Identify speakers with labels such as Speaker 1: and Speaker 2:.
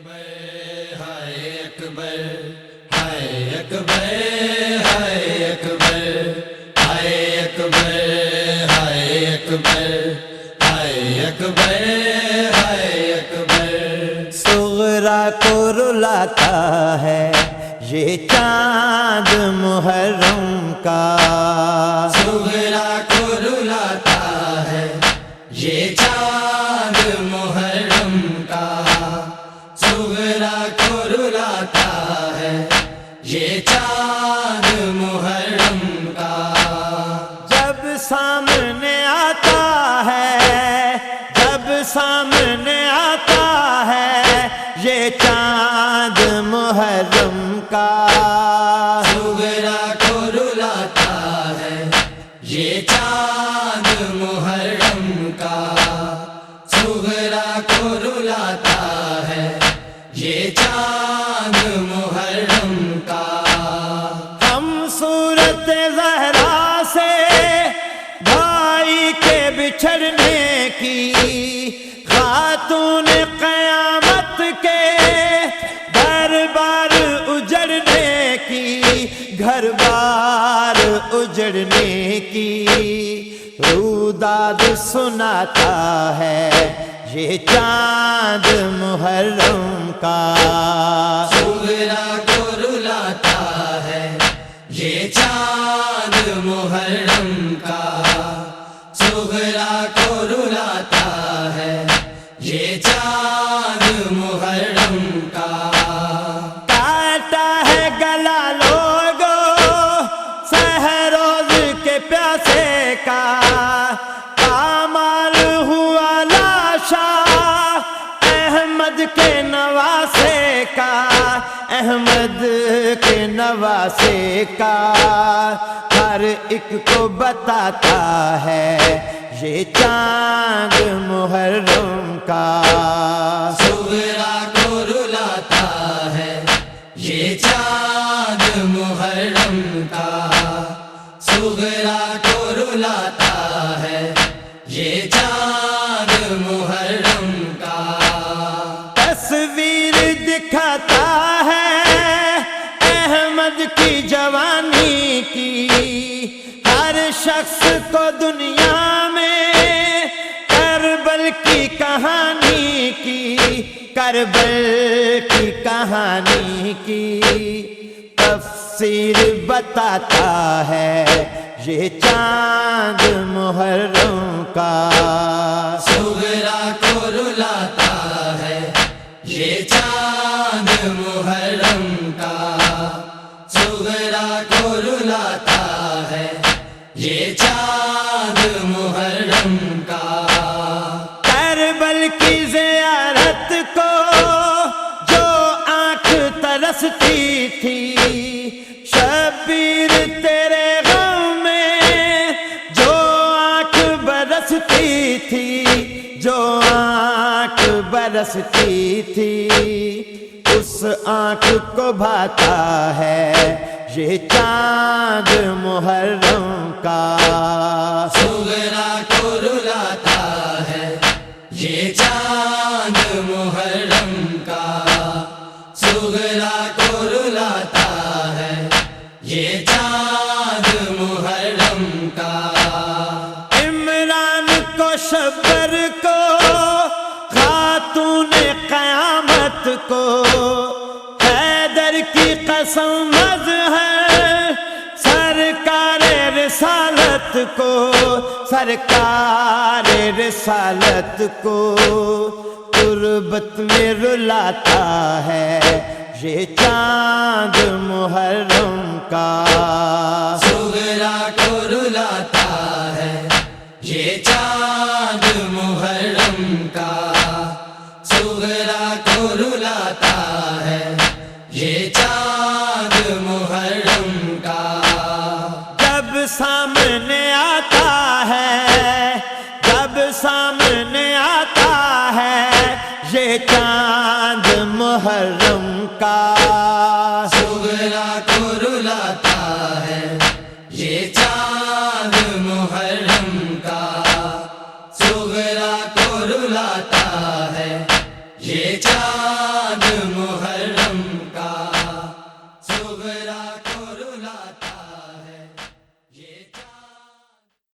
Speaker 1: اکبر ہائے اکبر ہائے اکبر ہائے اکبر ہائے اکبر ہائے اکبر ہائے اکبر ہائے اکبر۔
Speaker 2: سغرا کو رلاتا ہے یہ چاند محرم کا۔
Speaker 1: سغرا
Speaker 2: سامنے آتا ہے، جب سامنے آتا ہے، یہ چاند محرم کا۔
Speaker 1: سغرا کو رلاتا ہے، یہ چاند محرم کا۔ سغرا کو رلاتا ہے، یہ چاند
Speaker 2: اجڑنے کی روداد سناتا ہے، یہ چاند محرم کا۔
Speaker 1: سورا کو رلاتا ہے، یہ چاند محرم
Speaker 2: احمد کے نواسے کا، احمد کے نواسے کا۔ ہر ایک کو بتاتا ہے یہ چاند محرم کا۔
Speaker 1: سغرا کو رلاتا ہے یہ چاند محرم کا۔ سغرا کو رلاتا ہے یہ چاند
Speaker 2: کی جوانی کی۔ ہر شخص کو دنیا میں کربل کی کہانی کی، کربل کی کہانی کی۔ تفسیر بتاتا ہے یہ چاند محرم کا۔
Speaker 1: کو رلاتا ہے یہ چاند محرم کا۔
Speaker 2: کربل کی زیارت کو جو آنکھ ترستی تھی، شبیر تیرے غم میں جو آنکھ برستی تھی، جو آنکھ برستی تھی، اس آنکھ کو بھاتا ہے۔ یہ چاند محرم کا
Speaker 1: سغرا کو رلاتا ہے۔ یہ چاند محرم کا سغرا کو رلاتا ہے۔ یہ چاند محرم کا
Speaker 2: عمران کو شبر کو خاتون قیامت کو حیدر کی قسم کو سرکار رسالت کو قربت میں رلاتا ہے۔ یہ چاند محرم کا
Speaker 1: چاند محرم کا۔ سغرا کو رلاتا ہے۔ یہ چاند محرم کا۔ سغرا کو رلاتا ہے۔ یہ چاند محرم